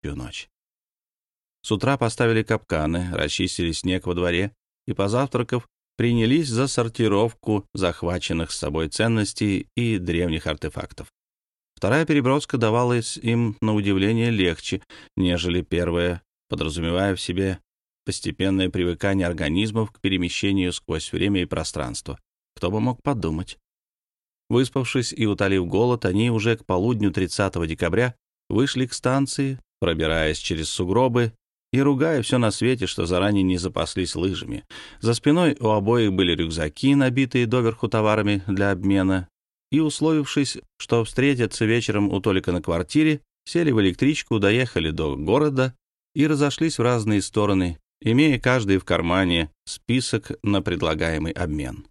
предыдущую ночь. С утра поставили капканы, расчистили снег во дворе и, позавтракав, принялись за сортировку захваченных с собой ценностей и древних артефактов. Вторая переброска давалась им на удивление легче, нежели первая, подразумевая в себе постепенное привыкание организмов к перемещению сквозь время и пространство. Кто бы мог подумать? Выспавшись и утолив голод, они уже к полудню 30 декабря вышли к станции, пробираясь через сугробы и ругая все на свете, что заранее не запаслись лыжами. За спиной у обоих были рюкзаки, набитые доверху товарами для обмена, и, условившись, что встретятся вечером у Толика на квартире, сели в электричку, доехали до города и разошлись в разные стороны, имея каждый в кармане список на предлагаемый обмен.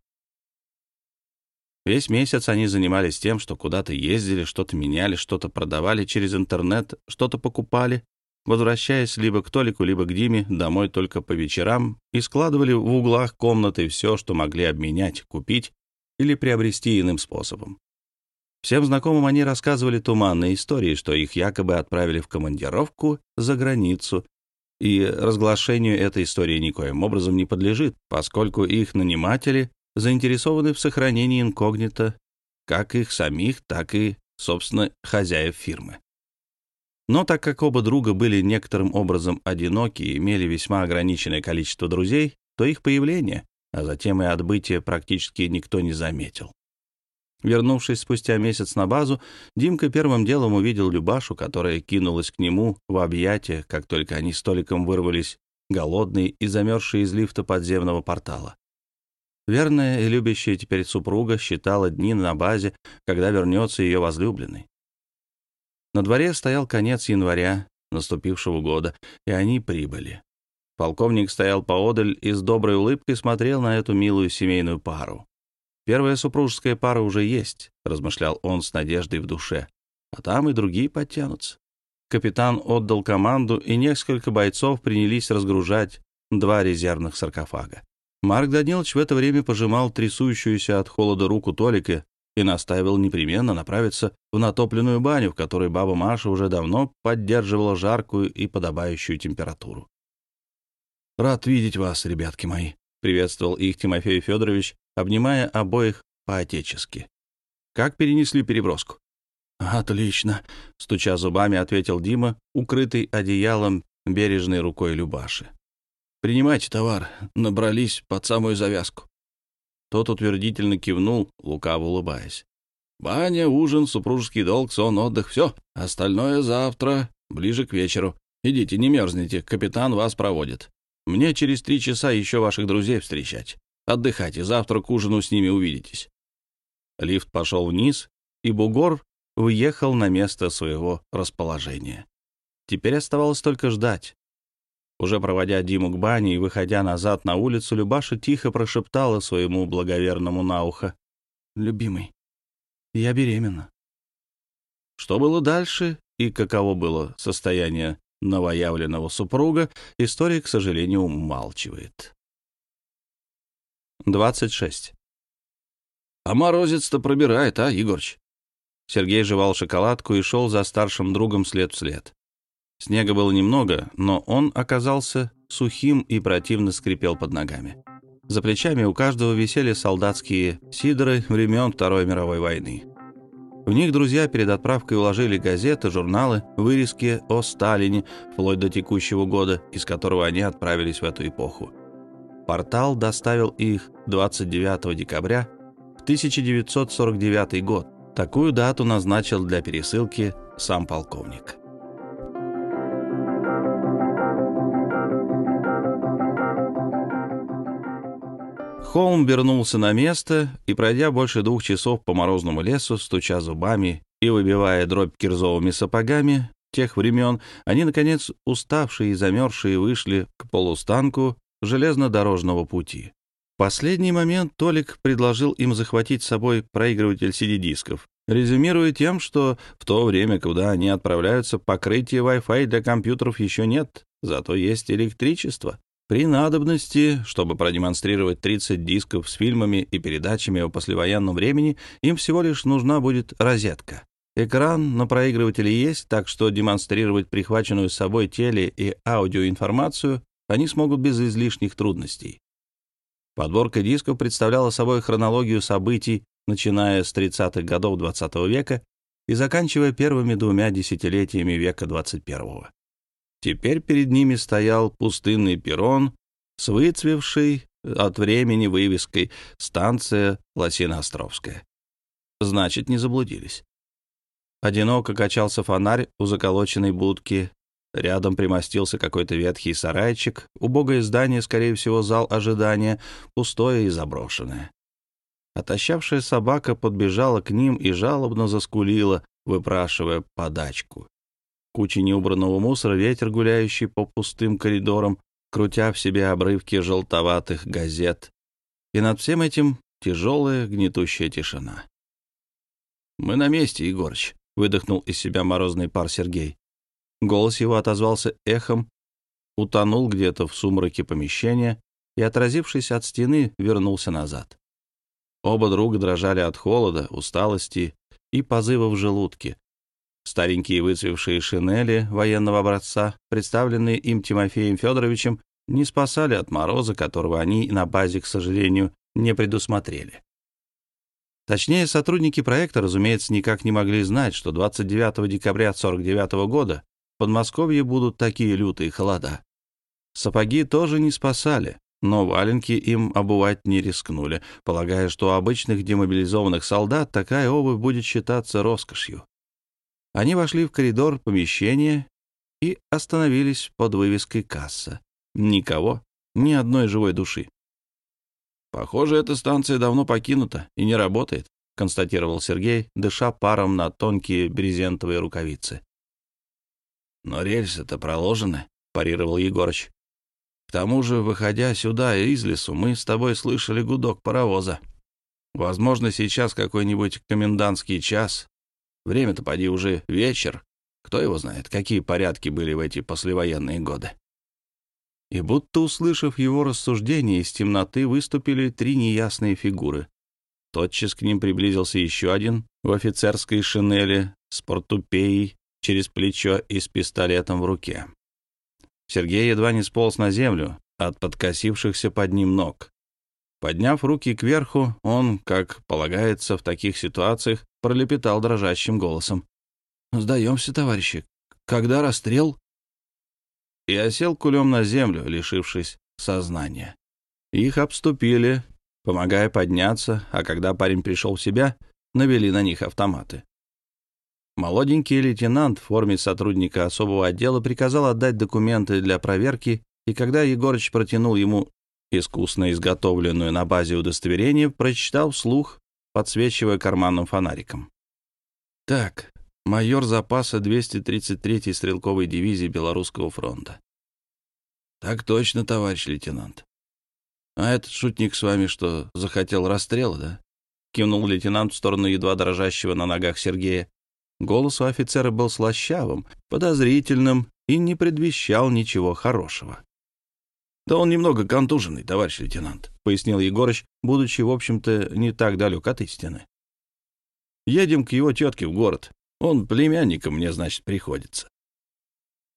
Весь месяц они занимались тем, что куда-то ездили, что-то меняли, что-то продавали через интернет, что-то покупали, возвращаясь либо к Толику, либо к Диме домой только по вечерам и складывали в углах комнаты все, что могли обменять, купить или приобрести иным способом. Всем знакомым они рассказывали туманные истории, что их якобы отправили в командировку за границу, и разглашению этой истории никоим образом не подлежит, поскольку их наниматели заинтересованы в сохранении инкогнито как их самих, так и, собственно, хозяев фирмы. Но так как оба друга были некоторым образом одиноки и имели весьма ограниченное количество друзей, то их появление, а затем и отбытие практически никто не заметил. Вернувшись спустя месяц на базу, Димка первым делом увидел Любашу, которая кинулась к нему в объятия, как только они с Толиком вырвались, голодные и замерзшие из лифта подземного портала. Верная и любящая теперь супруга считала дни на базе, когда вернется ее возлюбленный. На дворе стоял конец января наступившего года, и они прибыли. Полковник стоял поодаль и с доброй улыбкой смотрел на эту милую семейную пару. «Первая супружеская пара уже есть», — размышлял он с надеждой в душе. «А там и другие подтянутся». Капитан отдал команду, и несколько бойцов принялись разгружать два резервных саркофага. Марк Данилович в это время пожимал трясущуюся от холода руку Толика и настаивал непременно направиться в натопленную баню, в которой баба Маша уже давно поддерживала жаркую и подобающую температуру. «Рад видеть вас, ребятки мои», — приветствовал их Тимофей Федорович, обнимая обоих по-отечески. «Как перенесли переброску?» «Отлично», — стуча зубами, ответил Дима, укрытый одеялом бережной рукой Любаши. «Принимайте товар, набрались под самую завязку». Тот утвердительно кивнул, лукаво улыбаясь. «Баня, ужин, супружеский долг, сон, отдых — все. Остальное завтра, ближе к вечеру. Идите, не мерзните, капитан вас проводит. Мне через три часа еще ваших друзей встречать. Отдыхайте, завтра к ужину с ними увидитесь». Лифт пошел вниз, и бугор въехал на место своего расположения. Теперь оставалось только ждать. Уже проводя Диму к бане и выходя назад на улицу, Любаша тихо прошептала своему благоверному на ухо. «Любимый, я беременна». Что было дальше и каково было состояние новоявленного супруга, история, к сожалению, умалчивает. 26. «А морозец-то пробирает, а, Егорыч?» Сергей жевал шоколадку и шел за старшим другом след в след. Снега было немного, но он оказался сухим и противно скрипел под ногами. За плечами у каждого висели солдатские сидоры времен Второй мировой войны. В них друзья перед отправкой уложили газеты, журналы, вырезки о Сталине, вплоть до текущего года, из которого они отправились в эту эпоху. Портал доставил их 29 декабря в 1949 год. Такую дату назначил для пересылки сам полковник. Холм вернулся на место и, пройдя больше двух часов по морозному лесу, стуча зубами и выбивая дробь кирзовыми сапогами тех времен, они, наконец, уставшие и замерзшие, вышли к полустанку железнодорожного пути. В последний момент Толик предложил им захватить с собой проигрыватель CD-дисков, резюмируя тем, что в то время, куда они отправляются, покрытия Wi-Fi для компьютеров еще нет, зато есть электричество. При надобности, чтобы продемонстрировать 30 дисков с фильмами и передачами о послевоенном времени, им всего лишь нужна будет розетка. Экран на проигрывателе есть, так что демонстрировать прихваченную с собой теле- и аудиоинформацию они смогут без излишних трудностей. Подборка дисков представляла собой хронологию событий, начиная с 30-х годов XX -го века и заканчивая первыми двумя десятилетиями века XXI. Теперь перед ними стоял пустынный перрон с выцвевшей от времени вывеской «Станция Лосиноостровская». Значит, не заблудились. Одиноко качался фонарь у заколоченной будки. Рядом примостился какой-то ветхий сарайчик. Убогое здание, скорее всего, зал ожидания, пустое и заброшенное. Отощавшая собака подбежала к ним и жалобно заскулила, выпрашивая подачку. Куча неубранного мусора, ветер, гуляющий по пустым коридорам, крутя в себе обрывки желтоватых газет. И над всем этим тяжелая гнетущая тишина. «Мы на месте, Егорыч», — выдохнул из себя морозный пар Сергей. Голос его отозвался эхом, утонул где-то в сумраке помещения и, отразившись от стены, вернулся назад. Оба друга дрожали от холода, усталости и позыва в желудке. Старенькие выцвевшие шинели военного образца, представленные им Тимофеем Федоровичем, не спасали от мороза, которого они на базе, к сожалению, не предусмотрели. Точнее, сотрудники проекта, разумеется, никак не могли знать, что 29 декабря 1949 года в Подмосковье будут такие лютые холода. Сапоги тоже не спасали, но валенки им обувать не рискнули, полагая, что у обычных демобилизованных солдат такая обувь будет считаться роскошью. Они вошли в коридор помещения и остановились под вывеской «Касса». Никого, ни одной живой души. «Похоже, эта станция давно покинута и не работает», — констатировал Сергей, дыша паром на тонкие брезентовые рукавицы. «Но рельсы-то проложены», — парировал Егорыч. К тому же, выходя сюда из лесу, мы с тобой слышали гудок паровоза. Возможно, сейчас какой-нибудь комендантский час. Время-то поди уже вечер. Кто его знает, какие порядки были в эти послевоенные годы. И будто услышав его рассуждения, из темноты выступили три неясные фигуры. Тотчас к ним приблизился еще один в офицерской шинели с портупеей через плечо и с пистолетом в руке. Сергей едва не сполз на землю от подкосившихся под ним ног. Подняв руки кверху, он, как полагается в таких ситуациях, пролепетал дрожащим голосом. «Сдаемся, товарищи. Когда расстрел?» И осел кулем на землю, лишившись сознания. Их обступили, помогая подняться, а когда парень пришел в себя, навели на них автоматы. Молоденький лейтенант в форме сотрудника особого отдела приказал отдать документы для проверки, и когда Егорыч протянул ему искусно изготовленную на базе удостоверение, прочитал вслух, подсвечивая карманным фонариком. «Так, майор запаса 233-й стрелковой дивизии Белорусского фронта». «Так точно, товарищ лейтенант. А этот шутник с вами что, захотел расстрела, да?» Кивнул лейтенант в сторону едва дрожащего на ногах Сергея. Голос у офицера был слащавым, подозрительным и не предвещал ничего хорошего. «Да он немного контуженный, товарищ лейтенант», — пояснил Егорыч, будучи, в общем-то, не так далек от истины. «Едем к его тетке в город. Он племянником мне, значит, приходится».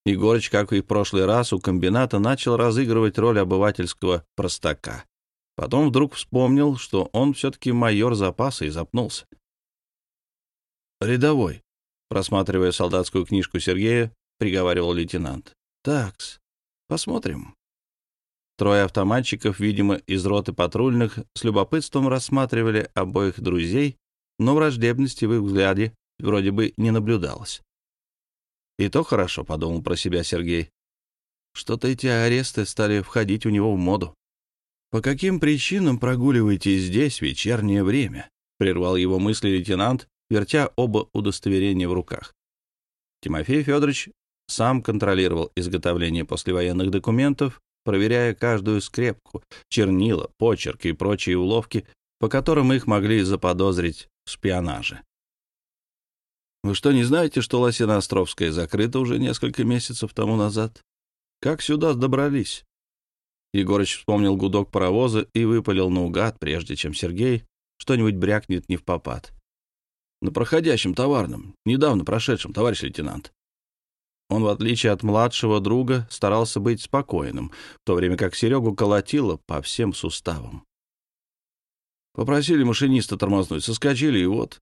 Егорыч, как и в прошлый раз, у комбината начал разыгрывать роль обывательского простака. Потом вдруг вспомнил, что он все-таки майор запаса и запнулся. «Рядовой», Просматривая солдатскую книжку Сергея, приговаривал лейтенант. «Такс, посмотрим». Трое автоматчиков, видимо, из роты патрульных, с любопытством рассматривали обоих друзей, но враждебности в их взгляде вроде бы не наблюдалось. «И то хорошо», — подумал про себя Сергей. «Что-то эти аресты стали входить у него в моду». «По каким причинам прогуливаете здесь вечернее время?» — прервал его мысли лейтенант, вертя оба удостоверения в руках. Тимофей Федорович сам контролировал изготовление послевоенных документов, проверяя каждую скрепку, чернила, почерк и прочие уловки, по которым их могли заподозрить в шпионаже. «Вы что, не знаете, что Лосино-Островская закрыта уже несколько месяцев тому назад? Как сюда добрались?» Егорыч вспомнил гудок паровоза и выпалил наугад, прежде чем Сергей что-нибудь брякнет не в попад. на проходящем товарном, недавно прошедшем, товарищ лейтенант». Он, в отличие от младшего друга, старался быть спокойным, в то время как Серегу колотило по всем суставам. Попросили машиниста тормознуть, соскочили, и вот.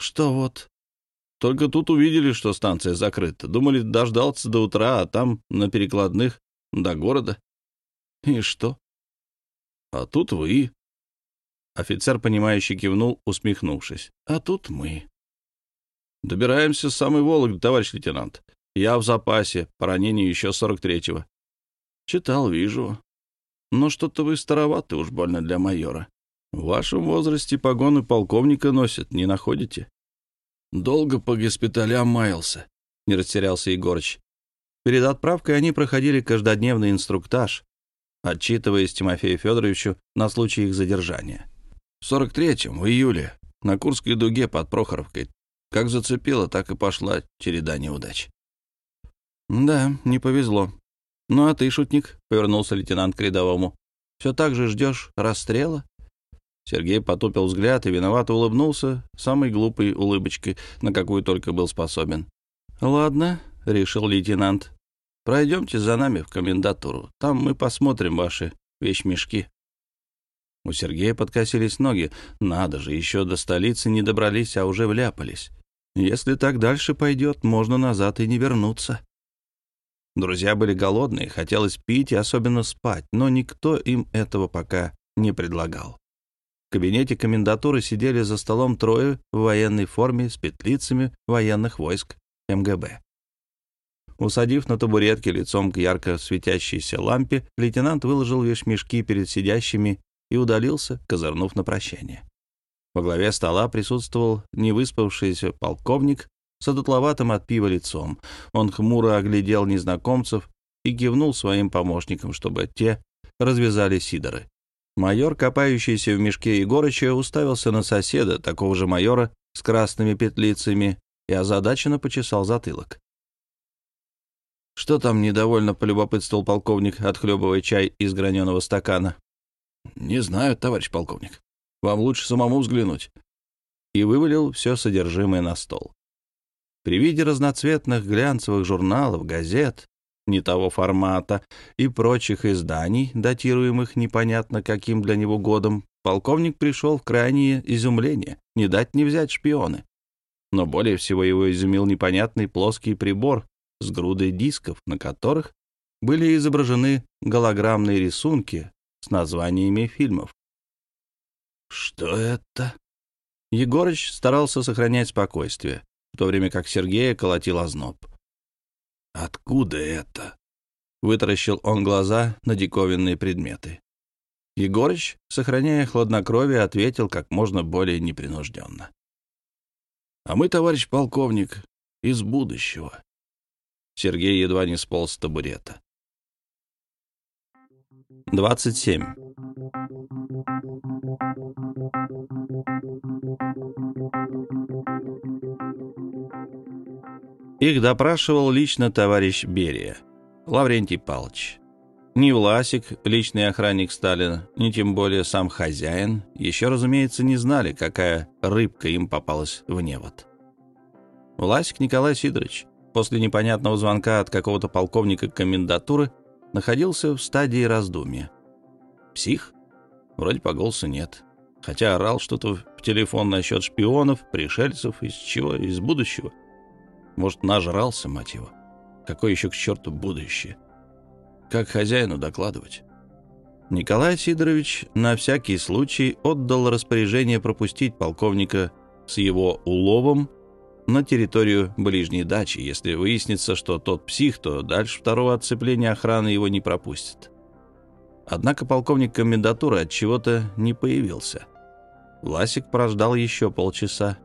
Что вот? Только тут увидели, что станция закрыта. Думали дождаться до утра, а там на перекладных до города. И что? А тут вы. Офицер, понимающий, кивнул, усмехнувшись. А тут мы. Добираемся с самой Вологды, товарищ лейтенант. Я в запасе, по ранению еще 43-го. Читал, вижу. Но что-то вы староваты уж больно для майора. В вашем возрасте погоны полковника носят, не находите? Долго по госпиталям маялся, не растерялся Егорыч. Перед отправкой они проходили каждодневный инструктаж, отчитываясь Тимофею Федоровичу на случай их задержания. В 43-м, в июле, на Курской дуге под Прохоровкой, как зацепило, так и пошла череда неудач. «Да, не повезло. Ну а ты, шутник?» — повернулся лейтенант к рядовому. «Все так же ждешь расстрела?» Сергей потупил взгляд и виновато улыбнулся самой глупой улыбочкой, на какую только был способен. «Ладно», — решил лейтенант, — «пройдемте за нами в комендатуру. Там мы посмотрим ваши вещмешки». У Сергея подкосились ноги. Надо же, еще до столицы не добрались, а уже вляпались. Если так дальше пойдет, можно назад и не вернуться. Друзья были голодные, хотелось пить и особенно спать, но никто им этого пока не предлагал. В кабинете комендатуры сидели за столом трое в военной форме с петлицами военных войск МГБ. Усадив на табуретке лицом к ярко светящейся лампе, лейтенант выложил вещмешки перед сидящими и удалился, козырнув на прощание. Во главе стола присутствовал невыспавшийся полковник с одутловатым от пива лицом. Он хмуро оглядел незнакомцев и кивнул своим помощникам, чтобы те развязали сидоры. Майор, копающийся в мешке Егорыча, уставился на соседа, такого же майора, с красными петлицами, и озадаченно почесал затылок. «Что там недовольно?» — полюбопытствовал полковник, отхлебывая чай из граненого стакана. «Не знаю, товарищ полковник. Вам лучше самому взглянуть». И вывалил все содержимое на стол. При виде разноцветных глянцевых журналов, газет, не того формата и прочих изданий, датируемых непонятно каким для него годом, полковник пришел в крайнее изумление, не дать не взять шпионы. Но более всего его изумил непонятный плоский прибор с грудой дисков, на которых были изображены голограммные рисунки с названиями фильмов. «Что это?» Егорыч старался сохранять спокойствие, в то время как Сергея колотил озноб. «Откуда это?» — вытаращил он глаза на диковинные предметы. Егорыч, сохраняя хладнокровие, ответил как можно более непринужденно. «А мы, товарищ полковник, из будущего». Сергей едва не сполз с табурета. 27. Их допрашивал лично товарищ Берия, Лаврентий Павлович. Ни Власик, личный охранник Сталина, ни тем более сам хозяин, еще, разумеется, не знали, какая рыбка им попалась в невод. Власик Николай Сидорович после непонятного звонка от какого-то полковника комендатуры находился в стадии раздумья. Псих? Вроде по голосу нет. Хотя орал что-то в телефон насчет шпионов, пришельцев, из чего? Из будущего. Может, нажрался, мать его. Какое еще к черту будущее? Как хозяину докладывать? Николай Сидорович на всякий случай отдал распоряжение пропустить полковника с его уловом на территорию ближней дачи. Если выяснится, что тот псих, то дальше второго отцепления охраны его не пропустит. Однако полковник комендатуры от чего-то не появился. Власик прождал еще полчаса,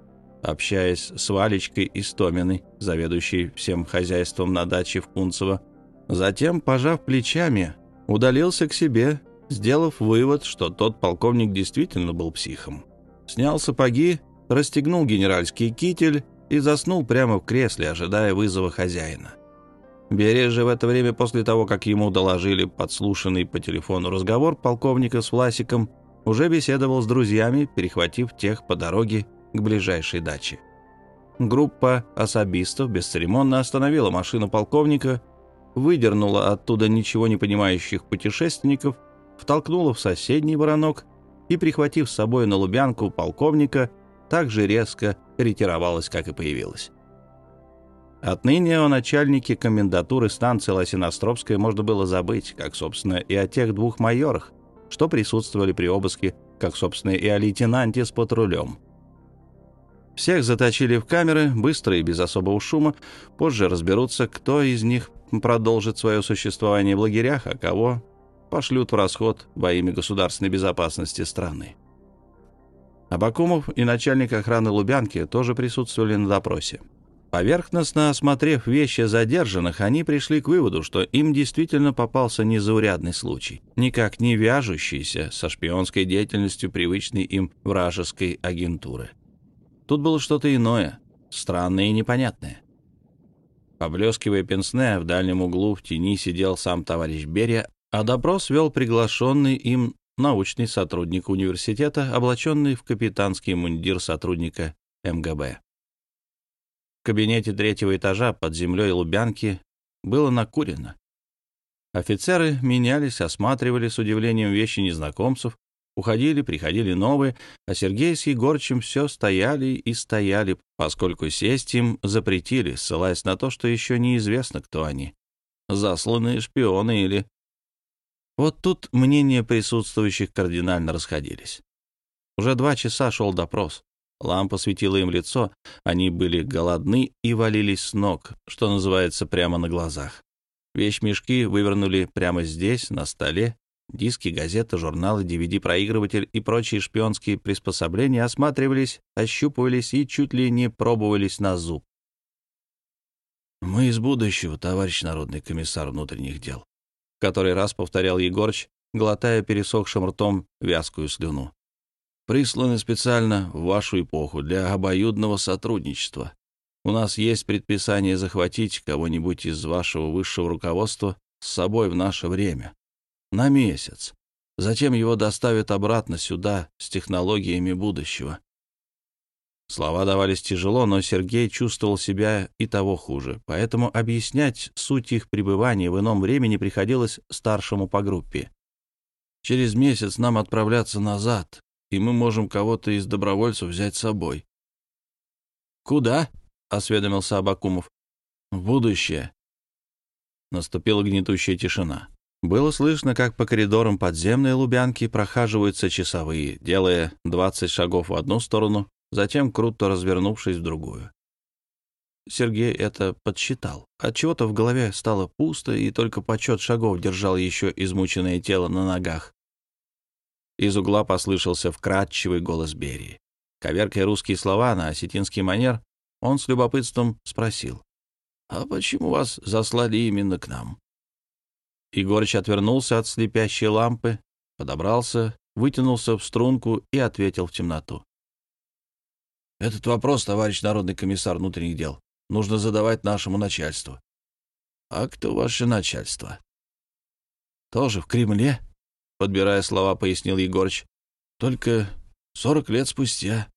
общаясь с Валечкой Истоминой, заведующей всем хозяйством на даче в Кунцево. Затем, пожав плечами, удалился к себе, сделав вывод, что тот полковник действительно был психом. Снял сапоги, расстегнул генеральский китель и заснул прямо в кресле, ожидая вызова хозяина. Берия же в это время, после того, как ему доложили подслушанный по телефону разговор полковника с Власиком, уже беседовал с друзьями, перехватив тех по дороге к ближайшей даче. Группа особистов бесцеремонно остановила машину полковника, выдернула оттуда ничего не понимающих путешественников, втолкнула в соседний воронок и, прихватив с собой на Лубянку полковника, так же резко ретировалась, как и появилась. Отныне о начальнике комендатуры станции Лосиностровская можно было забыть, как, собственно, и о тех двух майорах, что присутствовали при обыске, как, собственно, и о лейтенанте с патрулем. Всех заточили в камеры, быстро и без особого шума. Позже разберутся, кто из них продолжит свое существование в лагерях, а кого пошлют в расход во имя государственной безопасности страны. Абакумов и начальник охраны Лубянки тоже присутствовали на допросе. Поверхностно осмотрев вещи задержанных, они пришли к выводу, что им действительно попался незаурядный случай, никак не вяжущийся со шпионской деятельностью привычной им вражеской агентуры. Тут было что-то иное, странное и непонятное. Поблескивая пенсне, в дальнем углу в тени сидел сам товарищ Берия, а допрос вел приглашенный им научный сотрудник университета, облаченный в капитанский мундир сотрудника МГБ. В кабинете третьего этажа под землей Лубянки было накурено. Офицеры менялись, осматривали с удивлением вещи незнакомцев, уходили, приходили новые, а Сергей с Егорчем все стояли и стояли, поскольку сесть им запретили, ссылаясь на то, что еще неизвестно, кто они. Засланные шпионы или... Вот тут мнения присутствующих кардинально расходились. Уже два часа шел допрос. Лампа светила им лицо, они были голодны и валились с ног, что называется, прямо на глазах. Вещмешки вывернули прямо здесь, на столе. Диски, газеты, журналы, DVD-проигрыватель и прочие шпионские приспособления осматривались, ощупывались и чуть ли не пробовались на зуб. «Мы из будущего, товарищ народный комиссар внутренних дел», который раз повторял Егорыч, глотая пересохшим ртом вязкую слюну присланы специально в вашу эпоху для обоюдного сотрудничества. У нас есть предписание захватить кого-нибудь из вашего высшего руководства с собой в наше время. На месяц. Затем его доставят обратно сюда с технологиями будущего. Слова давались тяжело, но Сергей чувствовал себя и того хуже, поэтому объяснять суть их пребывания в ином времени приходилось старшему по группе. Через месяц нам отправляться назад, и мы можем кого-то из добровольцев взять с собой. «Куда?» — осведомился Абакумов. «В будущее». Наступила гнетущая тишина. Было слышно, как по коридорам подземной Лубянки прохаживаются часовые, делая 20 шагов в одну сторону, затем круто развернувшись в другую. Сергей это подсчитал. Отчего-то в голове стало пусто, и только почет шагов держал еще измученное тело на ногах. Из угла послышался вкрадчивый голос Берии. Коверкая русские слова на осетинский манер, он с любопытством спросил. «А почему вас заслали именно к нам?» Егорыч отвернулся от слепящей лампы, подобрался, вытянулся в струнку и ответил в темноту. «Этот вопрос, товарищ народный комиссар внутренних дел, нужно задавать нашему начальству». «А кто ваше начальство?» «Тоже в Кремле?» — подбирая слова, пояснил Егорыч. «Только сорок лет спустя».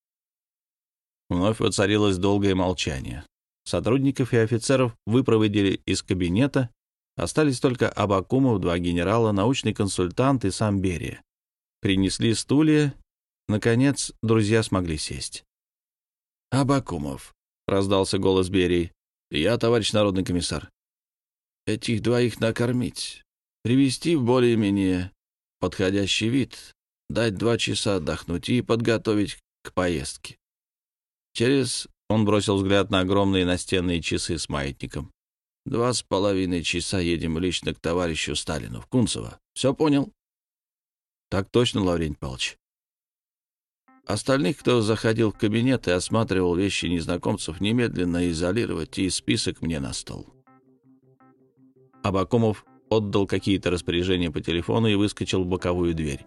Вновь воцарилось долгое молчание. Сотрудников и офицеров выпроводили из кабинета. Остались только Абакумов, два генерала, научный консультант и сам Берия. Принесли стулья. Наконец, друзья смогли сесть. «Абакумов», — раздался голос Берии. «Я, товарищ народный комиссар. Этих двоих накормить, привести в более-менее подходящий вид, дать два часа отдохнуть и подготовить к поездке. Через... Он бросил взгляд на огромные настенные часы с маятником. Два с половиной часа едем лично к товарищу Сталину в Кунцево. Все понял? Так точно, Лаврентий Павлович. Остальных, кто заходил в кабинет и осматривал вещи незнакомцев, немедленно изолировать и список мне на стол. Абакумов отдал какие-то распоряжения по телефону и выскочил в боковую дверь.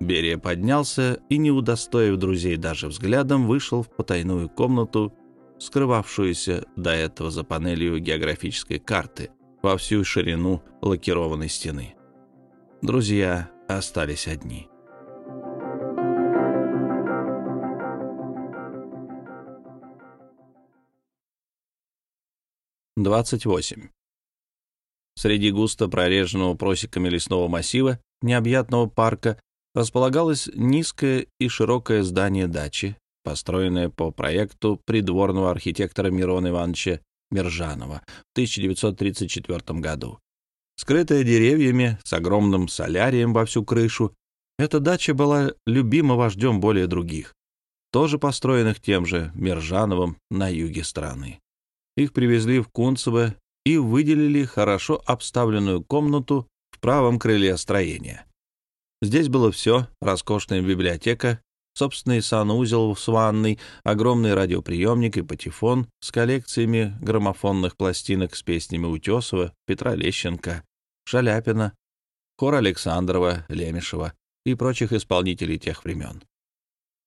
Берия поднялся и, не удостоив друзей даже взглядом, вышел в потайную комнату, скрывавшуюся до этого за панелью географической карты во всю ширину лакированной стены. Друзья остались одни. Двадцать восемь. Среди густо прореженного просеками лесного массива необъятного парка располагалось низкое и широкое здание дачи, построенное по проекту придворного архитектора Мирона Ивановича Мержанова в 1934 году. Скрытая деревьями, с огромным солярием во всю крышу, эта дача была любима вождем более других, тоже построенных тем же Мержановым на юге страны. Их привезли в Кунцево и выделили хорошо обставленную комнату в правом крыле строения. Здесь было все — роскошная библиотека, собственный санузел с ванной, огромный радиоприемник и патефон с коллекциями граммофонных пластинок с песнями Утесова, Петра Лещенко, Шаляпина, хор Александрова, Лемешева и прочих исполнителей тех времен.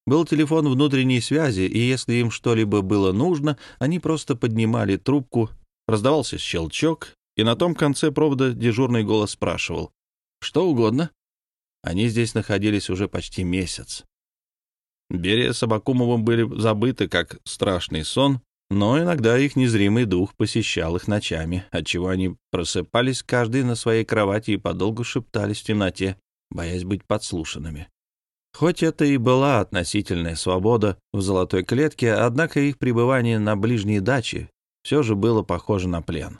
Был телефон внутренней связи, и если им что-либо было нужно, они просто поднимали трубку, раздавался щелчок, и на том конце провода дежурный голос спрашивал «Что угодно?». Они здесь находились уже почти месяц. Берия с Абакумовым были забыты как страшный сон, но иногда их незримый дух посещал их ночами, отчего они просыпались каждый на своей кровати и подолгу шептались в темноте, боясь быть подслушанными. Хоть это и была относительная свобода в золотой клетке, однако их пребывание на ближней даче все же было похоже на плен.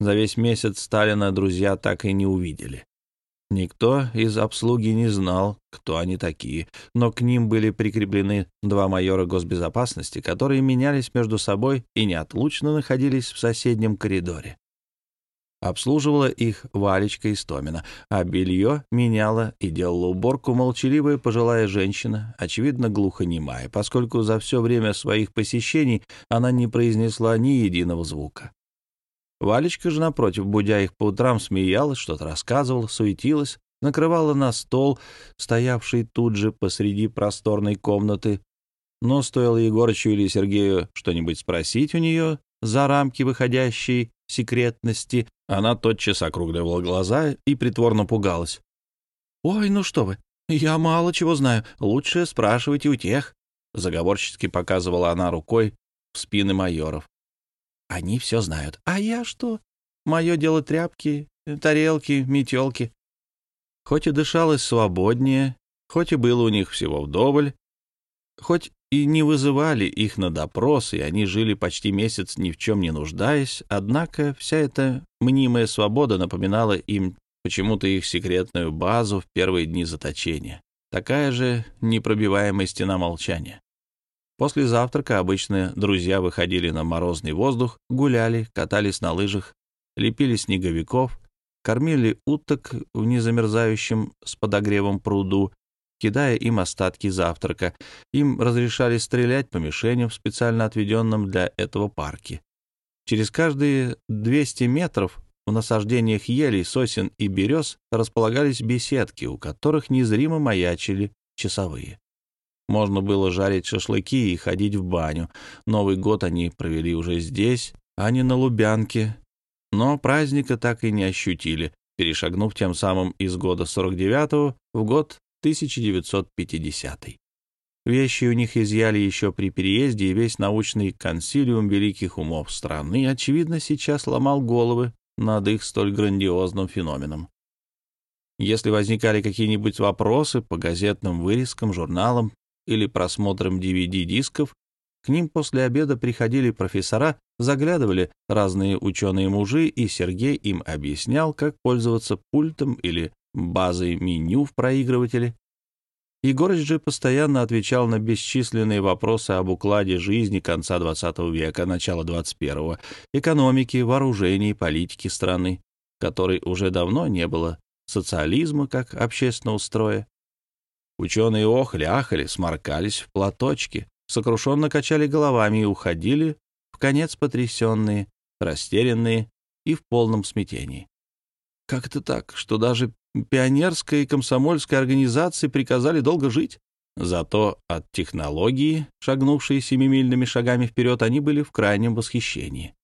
За весь месяц Сталина друзья так и не увидели. Никто из обслуги не знал, кто они такие, но к ним были прикреплены два майора госбезопасности, которые менялись между собой и неотлучно находились в соседнем коридоре. Обслуживала их Валечка Истомина, а белье меняла и делала уборку молчаливая пожилая женщина, очевидно, глухонемая, поскольку за все время своих посещений она не произнесла ни единого звука. Валечка же, напротив, будя их по утрам, смеялась, что-то рассказывала, суетилась, накрывала на стол, стоявший тут же посреди просторной комнаты. Но стоило Егорычу или Сергею что-нибудь спросить у нее за рамки выходящей секретности, она тотчас округливала глаза и притворно пугалась. «Ой, ну что вы, я мало чего знаю, лучше спрашивайте у тех», заговорчески показывала она рукой в спины майоров. Они все знают. А я что? Мое дело тряпки, тарелки, метелки. Хоть и дышалось свободнее, хоть и было у них всего вдоволь, хоть и не вызывали их на допрос, и они жили почти месяц ни в чем не нуждаясь, однако вся эта мнимая свобода напоминала им почему-то их секретную базу в первые дни заточения. Такая же непробиваемая стена молчания. После завтрака обычно друзья выходили на морозный воздух, гуляли, катались на лыжах, лепили снеговиков, кормили уток в незамерзающем с подогревом пруду, кидая им остатки завтрака. Им разрешали стрелять по мишеням в специально отведенном для этого парке. Через каждые 200 метров в насаждениях елей, сосен и берез располагались беседки, у которых незримо маячили часовые. Можно было жарить шашлыки и ходить в баню. Новый год они провели уже здесь, а не на Лубянке. Но праздника так и не ощутили, перешагнув тем самым из года 49-го в год 1950 -й. Вещи у них изъяли еще при переезде, и весь научный консилиум великих умов страны, очевидно, сейчас ломал головы над их столь грандиозным феноменом. Если возникали какие-нибудь вопросы по газетным вырезкам, журналам или просмотром DVD-дисков, к ним после обеда приходили профессора, заглядывали разные ученые-мужи, и Сергей им объяснял, как пользоваться пультом или базой меню в проигрывателе. Егорыч же постоянно отвечал на бесчисленные вопросы об укладе жизни конца XX века, начала XXI, экономики, вооружений, политики страны, которой уже давно не было социализма как общественного строя, Ученые охли, ахали, сморкались в платочки, сокрушенно качали головами и уходили, в конец потрясенные, растерянные и в полном смятении. Как это так, что даже пионерской и комсомольской организации приказали долго жить? Зато от технологии, шагнувшей семимильными шагами вперед, они были в крайнем восхищении.